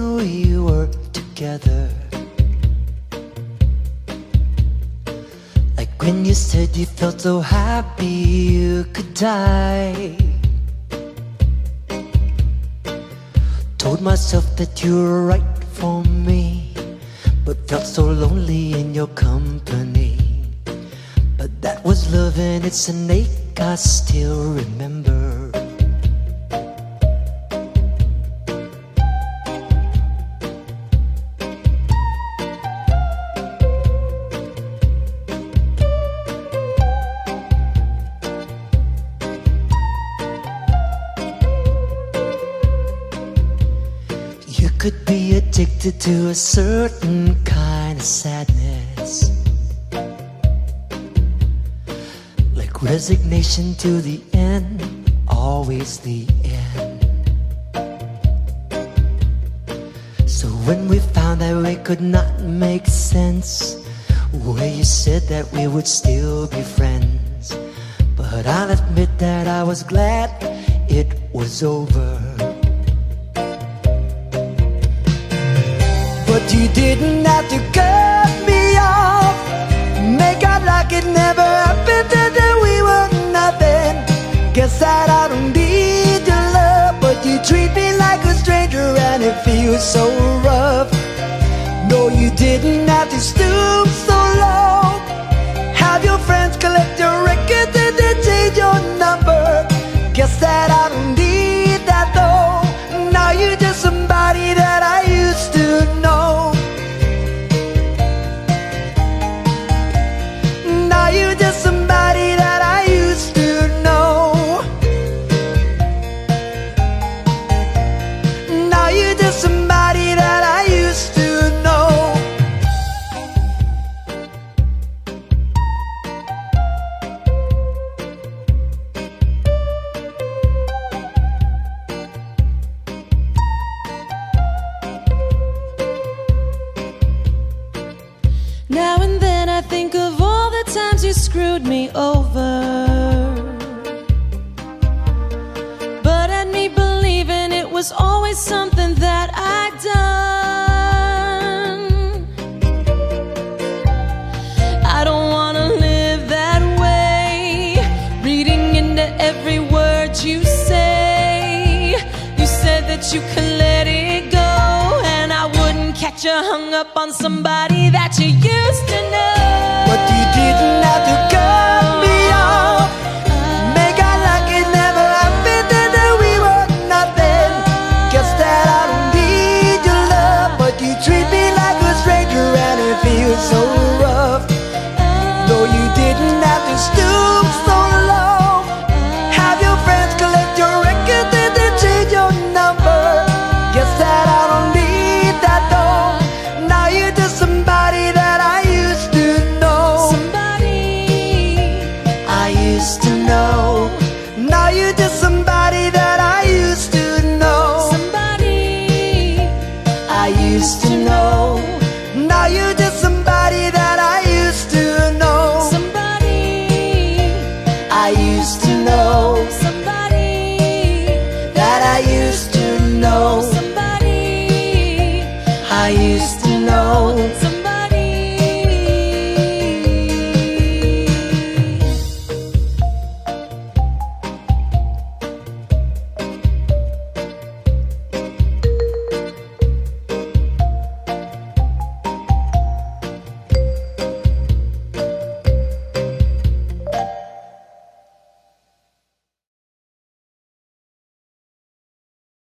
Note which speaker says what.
Speaker 1: we were together. Like when you said you felt so happy you could die. Told myself that you were right for me, but felt so lonely in your company. But that was love and it's an ache I still remember. Could be addicted to a certain kind of sadness. Like resignation to the end, always the end. So when we found that we could not make sense, where you said that we would still be friends. But I'll admit that I was glad it was over. You didn't have to cut me off. Make out like it never happened and that we were nothing. Guess that I don't need your love, but you treat me like a stranger and it feels so rough. No, you didn't have to stoop so low. Have your friends collect your
Speaker 2: screwed me over. But had me believing it was always something that I'd done. I don't wanna live that way. Reading into every word you say. You said that you could catch you hung up on somebody that you used to know.
Speaker 1: But you didn't have to. used to know. Now you're just somebody that I used to know.
Speaker 2: Somebody
Speaker 1: I used to know.